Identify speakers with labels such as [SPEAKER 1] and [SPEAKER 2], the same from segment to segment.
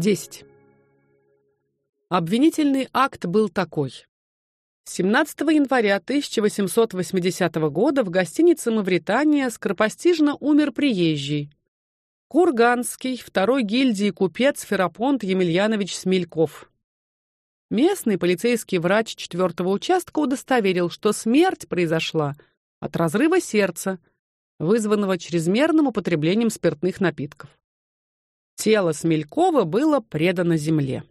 [SPEAKER 1] 10. Обвинительный акт был такой. 17 января 1880 года в гостинице Мавритания скоропостижно умер приезжий Курганский второй гильдии купец Ферапонт Емельянович Смельков. Местный полицейский врач четвертого участка удостоверил, что смерть произошла от разрыва сердца, вызванного чрезмерным употреблением спиртных напитков. Тело Смелькова было предано земле.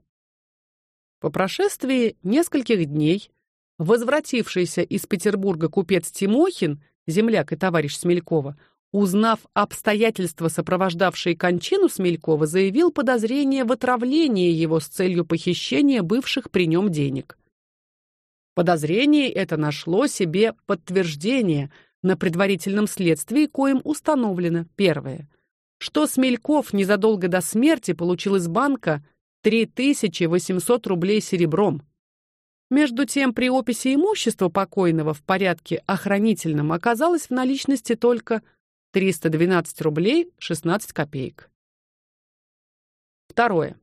[SPEAKER 1] По прошествии нескольких дней возвратившийся из Петербурга купец Тимохин, земляк и товарищ Смелькова, узнав обстоятельства, сопровождавшие кончину Смелькова, заявил подозрение в отравлении его с целью похищения бывших при нем денег. Подозрение это нашло себе подтверждение на предварительном следствии, коим установлено: первое, что Смельков незадолго до смерти получил из банка 3800 рублей серебром. Между тем, при описи имущества покойного в порядке охранительном оказалось в наличности только 312 рублей 16 копеек. Второе.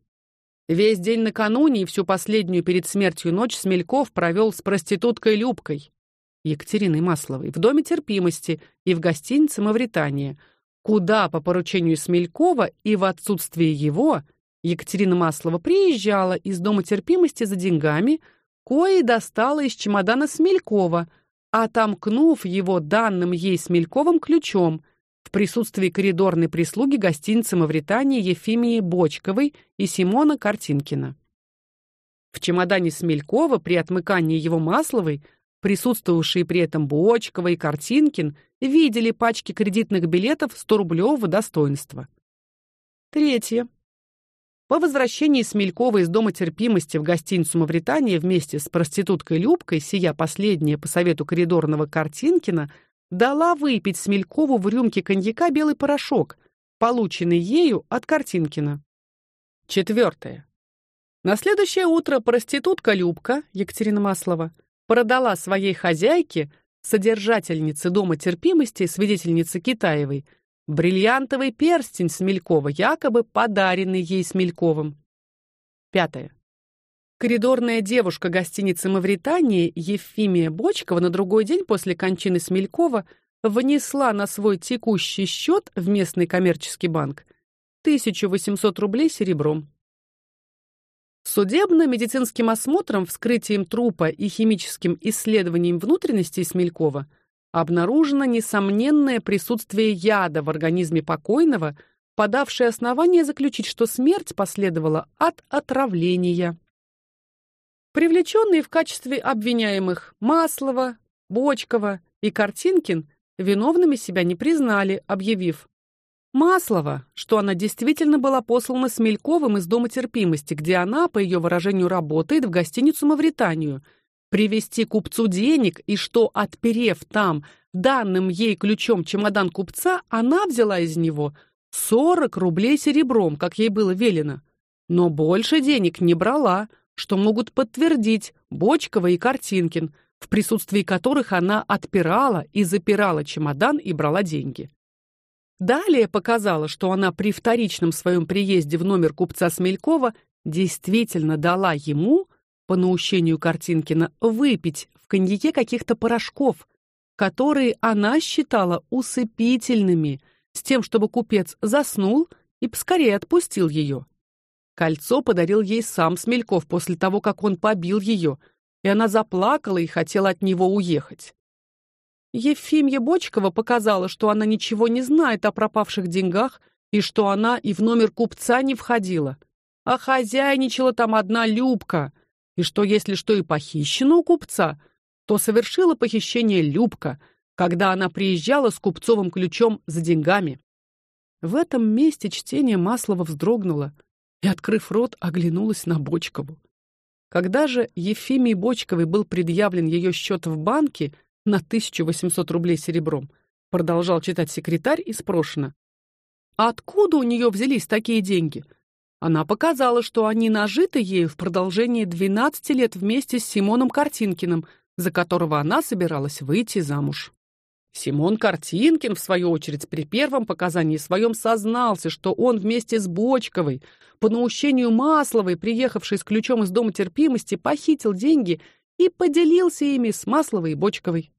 [SPEAKER 1] Весь день накануне и всю последнюю перед смертью ночь Смельков провел с проституткой Любкой Екатериной Масловой в доме терпимости и в гостинице Мавритания, куда по поручению Смелькова и в отсутствие его Екатерина Маслова приезжала из дома терпимости за деньгами, кои достала из чемодана Смелькова, отомкнув его данным ей Смельковым ключом в присутствии коридорной прислуги гостиницы Мавритании Ефимии Бочковой и Симона Картинкина. В чемодане Смелькова при отмыкании его Масловой присутствовавшие при этом Бочкова и Картинкин видели пачки кредитных билетов 100 рублевого достоинства. Третье. По возвращении Смелькова из дома терпимости в гостиницу Мавритания вместе с проституткой Любкой, сия последняя по совету коридорного Картинкина дала выпить Смелькову в рюмке коньяка белый порошок, полученный ею от Картинкина. Четвертое. На следующее утро проститутка Любка Екатерина Маслова продала своей хозяйке, содержательнице дома терпимости, свидетельнице Китаевой, Бриллиантовый перстень Смелькова, якобы подаренный ей Смельковым. Пятое. Коридорная девушка гостиницы Мавритании Ефимия Бочкова на другой день после кончины Смелькова внесла на свой текущий счет в местный коммерческий банк 1800 рублей серебром. Судебно-медицинским осмотром, вскрытием трупа и химическим исследованием внутренностей Смелькова – обнаружено несомненное присутствие яда в организме покойного, подавшее основание заключить, что смерть последовала от отравления. Привлеченные в качестве обвиняемых Маслова, Бочкова и Картинкин виновными себя не признали, объявив Маслова, что она действительно была послана Смельковым из дома терпимости, где она, по ее выражению, работает в гостиницу Мавританию – привести купцу денег и что, отперев там данным ей ключом чемодан купца, она взяла из него 40 рублей серебром, как ей было велено. Но больше денег не брала, что могут подтвердить Бочкова и Картинкин, в присутствии которых она отпирала и запирала чемодан и брала деньги. Далее показала, что она при вторичном своем приезде в номер купца Смелькова действительно дала ему по наущению Картинкина выпить в коньяке каких-то порошков, которые она считала усыпительными, с тем, чтобы купец заснул и поскорее отпустил ее. Кольцо подарил ей сам Смельков после того, как он побил ее, и она заплакала и хотела от него уехать. Ефимья Бочкова показала, что она ничего не знает о пропавших деньгах и что она и в номер купца не входила, а хозяйничала там одна Любка — и что если что и похищено у купца, то совершила похищение Любка, когда она приезжала с купцовым ключом за деньгами. В этом месте чтение Маслова вздрогнуло и, открыв рот, оглянулась на Бочкову. Когда же Ефимии Бочковой был предъявлен ее счет в банке на 1800 рублей серебром, продолжал читать секретарь и спрошено: «А откуда у нее взялись такие деньги? Она показала, что они нажиты ею в продолжении 12 лет вместе с Симоном Картинкиным, за которого она собиралась выйти замуж. Симон Картинкин, в свою очередь, при первом показании своем сознался, что он вместе с Бочковой, по наущению Масловой, приехавшей с ключом из дома терпимости, похитил деньги и поделился ими с Масловой и Бочковой.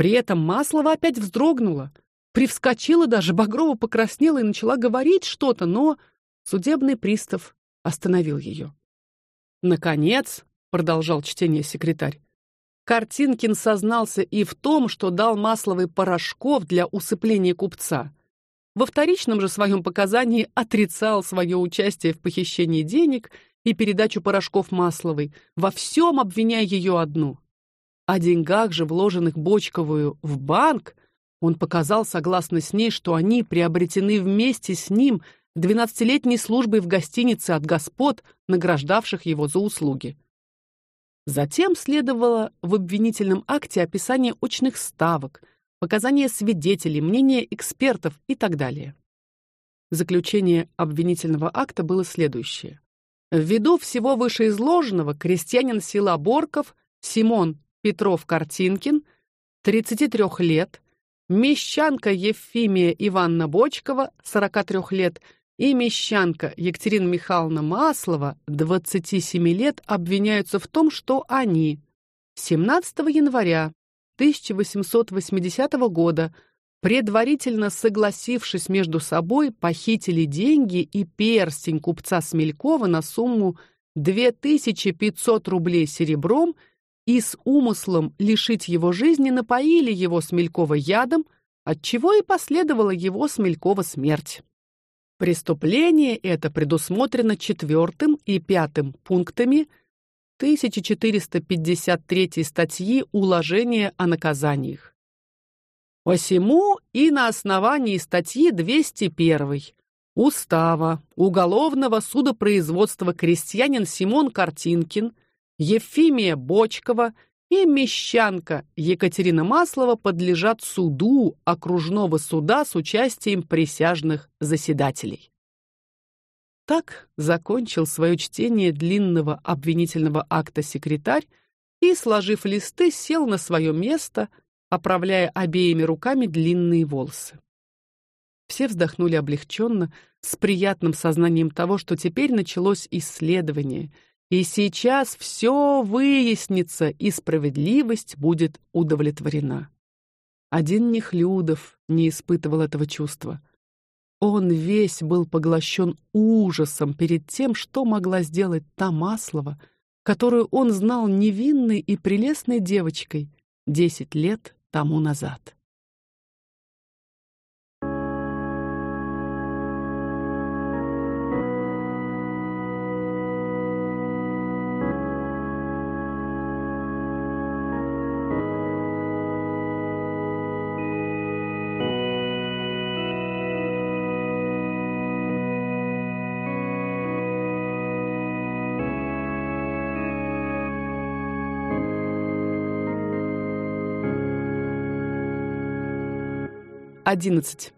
[SPEAKER 1] При этом Маслова опять вздрогнула, привскочила даже, багрово покраснела и начала говорить что-то, но судебный пристав остановил ее. Наконец, продолжал чтение секретарь, Картинкин сознался и в том, что дал Масловой порошков для усыпления купца. Во вторичном же своем показании отрицал свое участие в похищении денег и передачу порошков Масловой, во всем обвиняя ее одну. О деньгах же, вложенных Бочковую в банк, он показал согласно с ней, что они приобретены вместе с ним двенадцатилетней службой в гостинице от господ, награждавших его за услуги. Затем следовало в обвинительном акте описание очных ставок, показания свидетелей, мнения экспертов и так далее. Заключение обвинительного акта было следующее: ввиду всего вышеизложенного крестьянин села Борков Симон Петров Картинкин, 33 лет, мещанка Ефимия Ивановна Бочкова, 43 лет, и мещанка Екатерина Михайловна Маслова, 27 лет, обвиняются в том, что они 17 января 1880 года, предварительно согласившись между собой, похитили деньги и перстень купца Смелькова на сумму 2500 рублей серебром и с умыслом лишить его жизни напоили его Смелькова ядом, от чего и последовала его Смелькова смерть. Преступление это предусмотрено четвертым и пятым пунктами 1453 статьи Уложения о наказаниях. Посему и на основании статьи 201 Устава уголовного судопроизводства крестьянин Симон Картинкин, Ефимия Бочкова и мещанка Екатерина Маслова подлежат суду окружного суда с участием присяжных заседателей. Так закончил свое чтение длинного обвинительного акта секретарь и, сложив листы, сел на свое место, оправляя обеими руками длинные волосы. Все вздохнули облегченно, с приятным сознанием того, что теперь началось исследование — и сейчас все выяснится, и справедливость будет удовлетворена. Один Нехлюдов не испытывал этого чувства. Он весь был поглощен ужасом перед тем, что могла сделать та Маслова, которую он знал невинной и прелестной девочкой десять лет тому назад. Одиннадцать.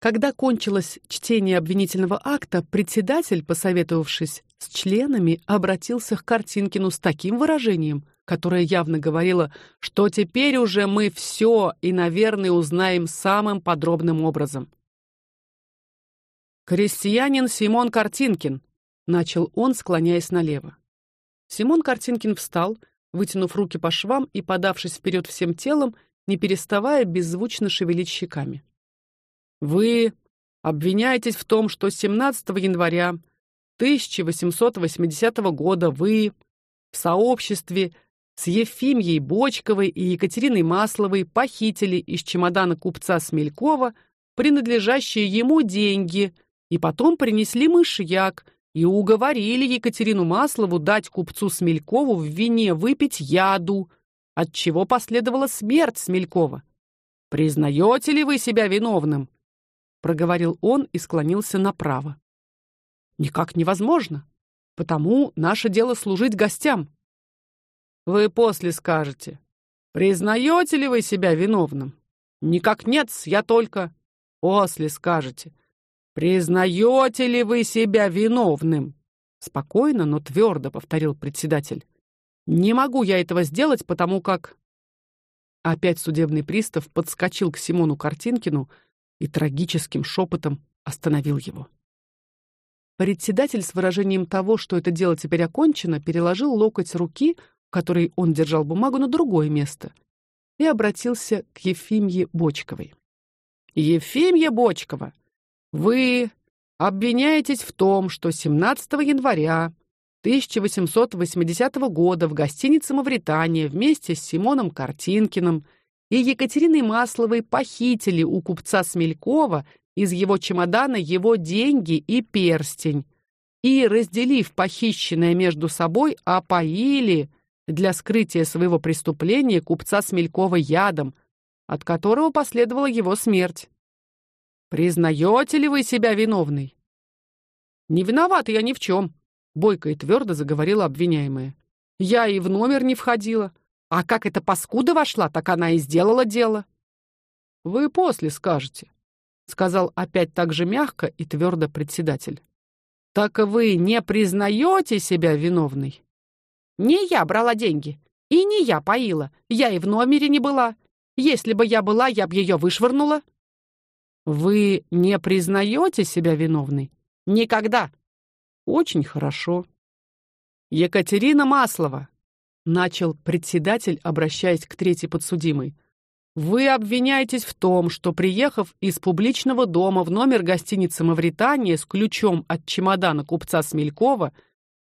[SPEAKER 1] Когда кончилось чтение обвинительного акта, председатель, посоветовавшись с членами, обратился к Картинкину с таким выражением, которое явно говорило, что теперь уже мы все и, наверное, узнаем самым подробным образом. Крестьянин Симон Картинкин, начал он, склоняясь налево. Симон Картинкин встал, вытянув руки по швам и подавшись вперед всем телом, не переставая беззвучно шевелить щеками. Вы обвиняетесь в том, что 17 января 1880 года вы в сообществе с Ефимией Бочковой и Екатериной Масловой похитили из чемодана купца Смелькова принадлежащие ему деньги и потом принесли мышьяк и уговорили Екатерину Маслову дать купцу Смелькову в вине выпить яду, от чего последовала смерть Смелькова. Признаете ли вы себя виновным? проговорил он и склонился направо. Никак невозможно, потому наше дело служить гостям. Вы после скажете. Признаете ли вы себя виновным? Никак нет, я только после скажете. Признаете ли вы себя виновным? Спокойно, но твердо повторил председатель. Не могу я этого сделать, потому как Опять судебный пристав подскочил к Симону Картинкину и трагическим шепотом остановил его. Председатель с выражением того, что это дело теперь окончено, переложил локоть руки, которой он держал бумагу, на другое место и обратился к Ефимье Бочковой. Ефимья Бочкова, вы обвиняетесь в том, что 17 января 1880 года в гостинице Мавритания вместе с Симоном Картинкиным и Екатериной Масловой похитили у купца Смелькова из его чемодана его деньги и перстень и, разделив похищенное между собой, опоили для скрытия своего преступления купца Смелькова ядом, от которого последовала его смерть. Признаете ли вы себя виновной? Не виновата я ни в чем, бойко и твердо заговорила обвиняемая. Я и в номер не входила, а как эта паскуда вошла, так она и сделала дело. Вы после скажете, сказал опять так же мягко и твердо председатель. Так вы не признаете себя виновной? Не я брала деньги, и не я поила. Я и в номере не была. Если бы я была, я бы ее вышвырнула. Вы не признаете себя виновной? Никогда. Очень хорошо. Екатерина Маслова, начал председатель, обращаясь к третьей подсудимой. Вы обвиняетесь в том, что приехав из публичного дома в номер гостиницы Мавритания с ключом от чемодана купца Смелькова,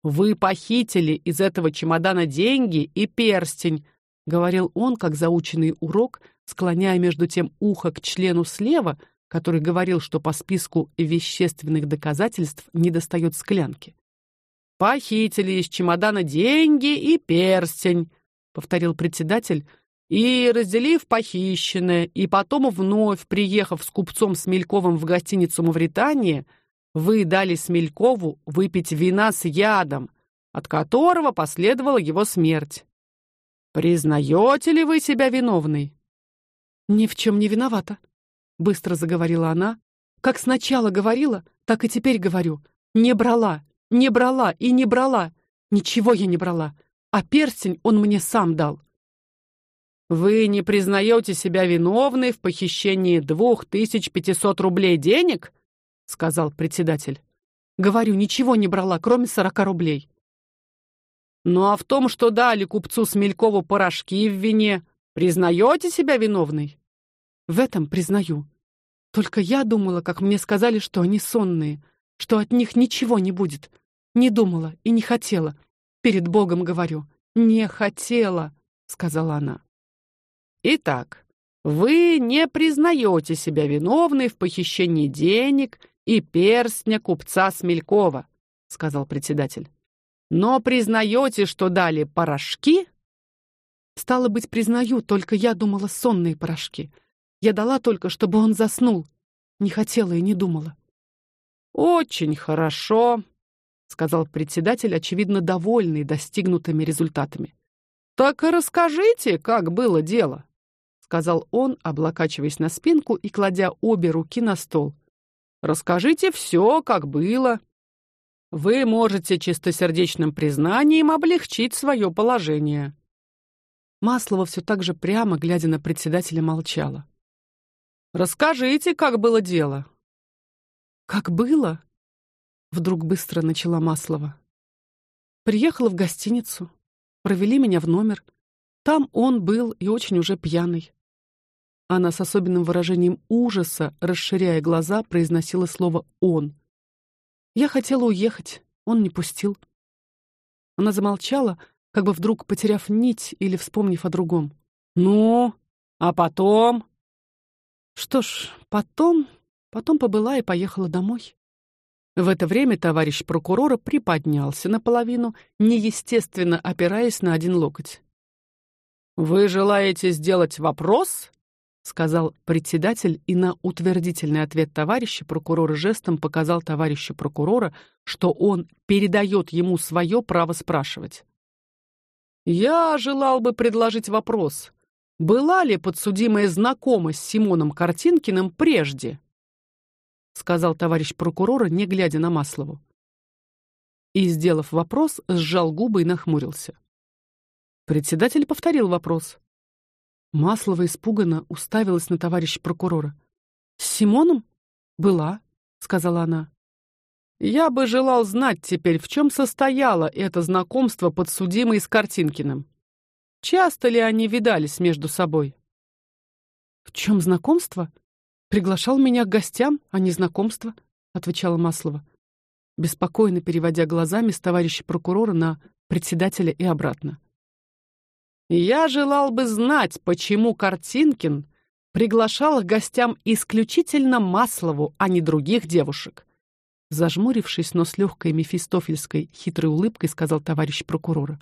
[SPEAKER 1] вы похитили из этого чемодана деньги и перстень, говорил он, как заученный урок, склоняя между тем ухо к члену слева, который говорил, что по списку вещественных доказательств недостает склянки. Похитили из чемодана деньги и перстень, повторил председатель и, разделив похищенное, и потом вновь приехав с купцом Смельковым в гостиницу Мавритания, вы дали Смелькову выпить вина с ядом, от которого последовала его смерть. Признаете ли вы себя виновной? Ни в чем не виновата, быстро заговорила она. Как сначала говорила, так и теперь говорю. Не брала, не брала и не брала. Ничего я не брала. А перстень он мне сам дал. Вы не признаете себя виновной в похищении двух тысяч пятисот рублей денег? сказал председатель. Говорю, ничего не брала, кроме сорока рублей. Ну а в том, что дали купцу Смелькову порошки в вине, признаете себя виновной? В этом признаю. Только я думала, как мне сказали, что они сонные, что от них ничего не будет. Не думала и не хотела. Перед Богом говорю, не хотела, сказала она. Итак, вы не признаете себя виновной в похищении денег и перстня купца Смелькова, сказал председатель. Но признаете, что дали порошки? Стало быть, признаю, только я думала сонные порошки. Я дала только, чтобы он заснул. Не хотела и не думала. Очень хорошо, сказал председатель, очевидно довольный достигнутыми результатами. Так и расскажите, как было дело сказал он, облокачиваясь на спинку и кладя обе руки на стол. Расскажите все, как было. Вы можете чистосердечным признанием облегчить свое положение. Маслова все так же прямо, глядя на председателя, молчала. Расскажите, как было дело. Как было? Вдруг быстро начала Маслова. Приехала в гостиницу, провели меня в номер. Там он был и очень уже пьяный. Она с особенным выражением ужаса, расширяя глаза, произносила слово он. Я хотела уехать, он не пустил. Она замолчала, как бы вдруг потеряв нить или вспомнив о другом. Ну, а потом? Что ж, потом, потом побыла и поехала домой. В это время товарищ прокурора приподнялся наполовину, неестественно опираясь на один локоть. Вы желаете сделать вопрос? сказал председатель и на утвердительный ответ товарища прокурора жестом показал товарищу прокурора, что он передает ему свое право спрашивать. Я желал бы предложить вопрос: была ли подсудимая знакома с Симоном Картинкиным прежде? сказал товарищ прокурора, не глядя на Маслову. И сделав вопрос, сжал губы и нахмурился. Председатель повторил вопрос. Маслова испуганно уставилась на товарища прокурора. С Симоном? Была, сказала она. Я бы желал знать теперь, в чем состояло это знакомство подсудимой с Картинкиным. Часто ли они видались между собой? В чем знакомство? Приглашал меня к гостям, а не знакомство, отвечала Маслова, беспокойно переводя глазами с товарища прокурора на председателя и обратно. Я желал бы знать, почему Картинкин приглашал к гостям исключительно Маслову, а не других девушек. Зажмурившись, но с легкой мефистофельской хитрой улыбкой, сказал товарищ прокурора.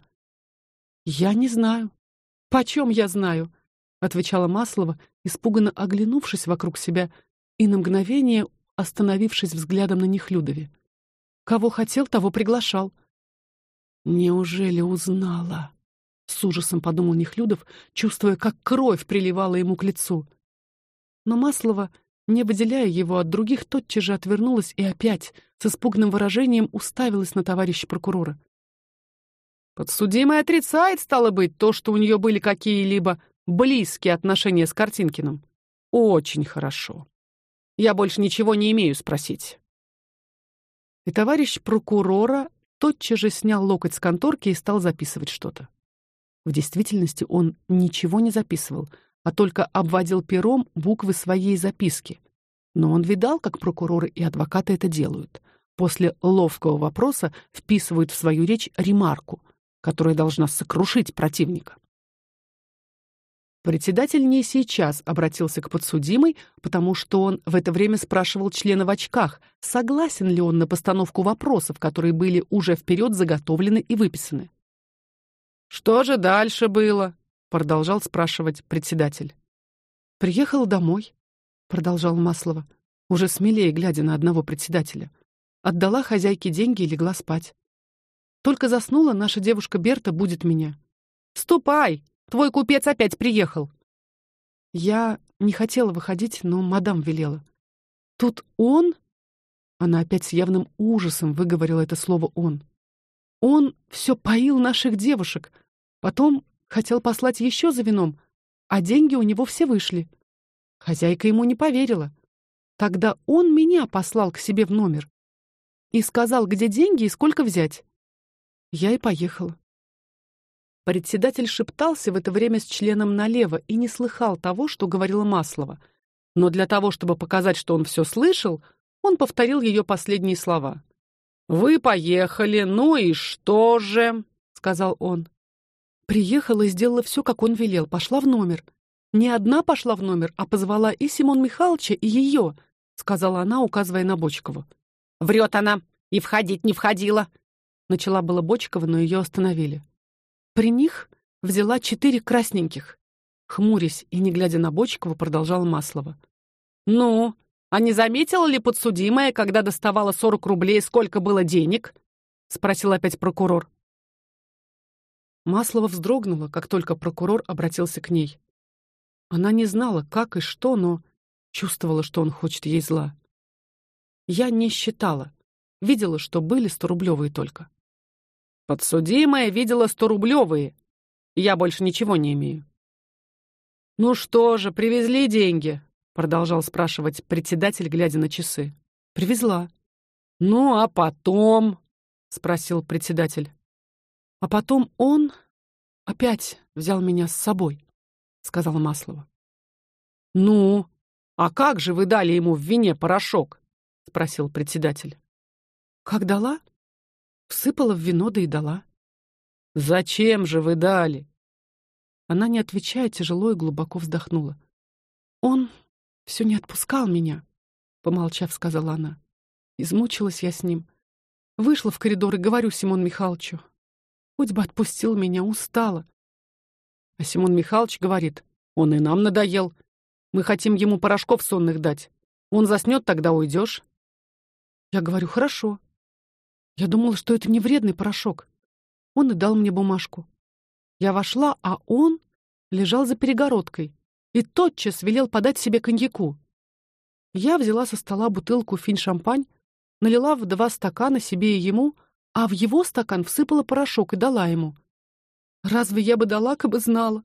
[SPEAKER 1] Я не знаю. Почем я знаю? отвечала Маслова, испуганно оглянувшись вокруг себя и на мгновение остановившись взглядом на Нехлюдове. Кого хотел, того приглашал. Неужели узнала? С ужасом подумал Нехлюдов, чувствуя, как кровь приливала ему к лицу. Но Маслова, не выделяя его от других, тотчас же отвернулась и опять с испуганным выражением уставилась на товарища прокурора. Подсудимая отрицает, стало быть, то, что у нее были какие-либо близкие отношения с Картинкиным. Очень хорошо. Я больше ничего не имею спросить. И товарищ прокурора тотчас же снял локоть с конторки и стал записывать что-то. В действительности он ничего не записывал, а только обводил пером буквы своей записки. Но он видал, как прокуроры и адвокаты это делают. После ловкого вопроса вписывают в свою речь ремарку, которая должна сокрушить противника. Председатель не сейчас обратился к подсудимой, потому что он в это время спрашивал члена в очках, согласен ли он на постановку вопросов, которые были уже вперед заготовлены и выписаны. Что же дальше было? продолжал спрашивать председатель. Приехал домой, продолжал Маслова, уже смелее глядя на одного председателя. Отдала хозяйке деньги и легла спать. Только заснула наша девушка Берта будет меня. Ступай, твой купец опять приехал. Я не хотела выходить, но мадам велела. Тут он, она опять с явным ужасом выговорила это слово он. Он все поил наших девушек, потом хотел послать еще за вином, а деньги у него все вышли. Хозяйка ему не поверила. Тогда он меня послал к себе в номер и сказал, где деньги и сколько взять. Я и поехала. Председатель шептался в это время с членом налево и не слыхал того, что говорила Маслова. Но для того, чтобы показать, что он все слышал, он повторил ее последние слова. Вы поехали, ну и что же, сказал он. Приехала и сделала все, как он велел, пошла в номер. Не одна пошла в номер, а позвала и Симон Михайловича, и ее, сказала она, указывая на Бочкову. Врет она, и входить не входила. Начала было Бочкова, но ее остановили. При них взяла четыре красненьких. Хмурясь и не глядя на Бочкова, продолжал Маслова. Ну, а не заметила ли подсудимая, когда доставала сорок рублей, сколько было денег? спросил опять прокурор. Маслова вздрогнула, как только прокурор обратился к ней. Она не знала, как и что, но чувствовала, что он хочет ей зла. Я не считала, видела, что были сторублевые только. Подсудимая видела сторублевые. Я больше ничего не имею. Ну что же, привезли деньги, продолжал спрашивать председатель, глядя на часы. Привезла. Ну, а потом, спросил председатель. А потом он опять взял меня с собой, сказала Маслова. Ну, а как же вы дали ему в вине порошок? спросил председатель. Как дала? Всыпала в вино да и дала. Зачем же вы дали? Она не отвечая, тяжело и глубоко вздохнула. Он все не отпускал меня, помолчав, сказала она. Измучилась я с ним. Вышла в коридор и говорю Симон Михайловичу: "Хоть бы отпустил меня, устала". А Симон Михайлович говорит: "Он и нам надоел. Мы хотим ему порошков сонных дать. Он заснет, тогда уйдешь". Я говорю: "Хорошо". Я думала, что это не вредный порошок. Он и дал мне бумажку. Я вошла, а он лежал за перегородкой и тотчас велел подать себе коньяку. Я взяла со стола бутылку фин-шампань, налила в два стакана себе и ему, а в его стакан всыпала порошок и дала ему. Разве я бы дала, бы знала?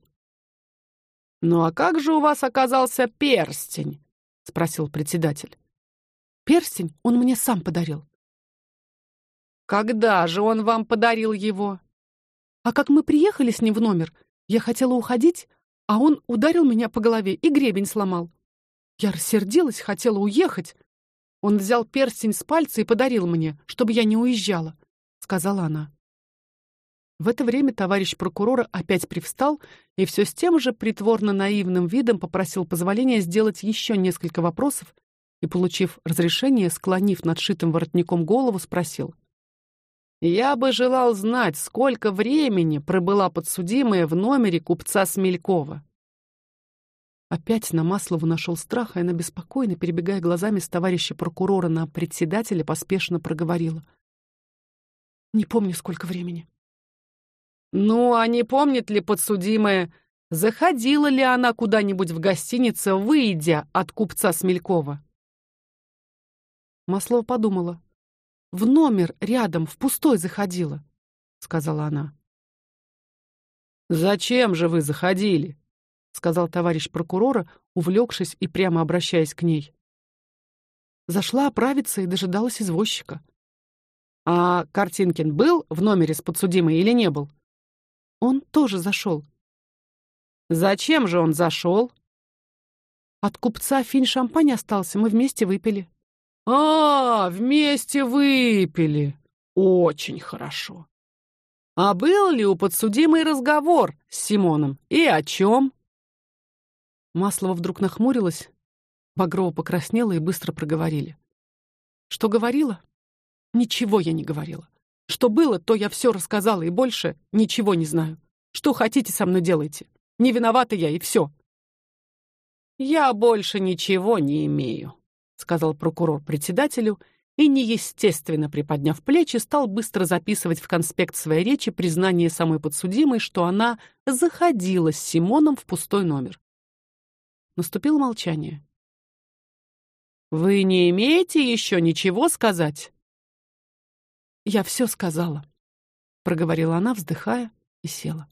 [SPEAKER 1] Ну а как же у вас оказался перстень? спросил председатель.
[SPEAKER 2] Перстень он мне сам подарил.
[SPEAKER 1] Когда же он вам подарил его?
[SPEAKER 2] А как мы приехали с ним в номер, я хотела уходить, а он ударил меня по голове и гребень сломал. Я рассердилась, хотела уехать. Он взял перстень с пальца и подарил мне, чтобы я не уезжала, сказала она. В это время товарищ прокурора опять привстал и все с тем же притворно наивным видом попросил позволения сделать еще несколько вопросов и, получив разрешение, склонив над шитым воротником голову, спросил:
[SPEAKER 1] я бы желал знать, сколько времени пробыла подсудимая в номере купца Смелькова.
[SPEAKER 2] Опять на Маслову нашел страх, и она беспокойно, перебегая глазами с товарища прокурора на председателя, поспешно проговорила: "Не помню, сколько времени".
[SPEAKER 1] Ну, а не помнит ли подсудимая, заходила ли она куда-нибудь в гостиницу, выйдя от купца Смелькова?
[SPEAKER 2] Маслова подумала в номер рядом, в пустой заходила, сказала она.
[SPEAKER 1] Зачем же вы заходили? сказал товарищ прокурора, увлекшись и прямо обращаясь к ней.
[SPEAKER 2] Зашла оправиться и дожидалась извозчика.
[SPEAKER 1] А Картинкин был в номере с подсудимой или не был?
[SPEAKER 2] Он тоже зашел.
[SPEAKER 1] Зачем же он зашел?
[SPEAKER 2] От купца финь шампань остался, мы вместе выпили.
[SPEAKER 1] А, вместе выпили. Очень хорошо. А был ли у подсудимой разговор с Симоном и о чем?
[SPEAKER 2] Маслова вдруг нахмурилась, Багрова покраснела и быстро проговорили. Что говорила? Ничего я не говорила. Что было, то я все рассказала и больше ничего не знаю. Что хотите со мной делайте. Не виновата я и все.
[SPEAKER 1] Я больше ничего не имею сказал прокурор председателю и неестественно приподняв плечи, стал быстро записывать в конспект своей речи признание самой подсудимой, что она заходила с Симоном в пустой номер. Наступило молчание. Вы не имеете еще ничего сказать?
[SPEAKER 2] Я все сказала, проговорила она, вздыхая, и села.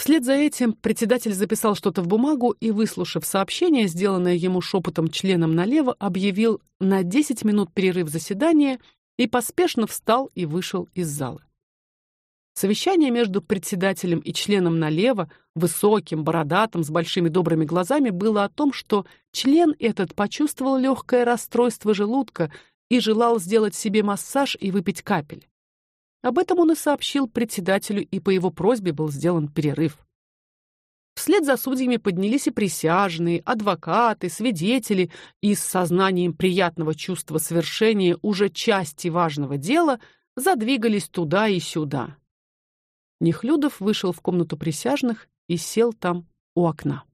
[SPEAKER 2] Вслед за этим председатель записал что-то в бумагу и, выслушав сообщение, сделанное ему шепотом членом налево, объявил на 10 минут перерыв заседания и поспешно встал и вышел из зала. Совещание между председателем и членом налево, высоким, бородатым, с большими добрыми глазами, было о том, что член этот почувствовал легкое расстройство желудка и желал сделать себе массаж и выпить капель. Об этом он и сообщил председателю, и по его просьбе был сделан перерыв. Вслед за судьями поднялись и присяжные, адвокаты, свидетели, и с сознанием приятного чувства свершения уже части важного дела задвигались туда и сюда. Нехлюдов вышел в комнату присяжных и сел там у окна.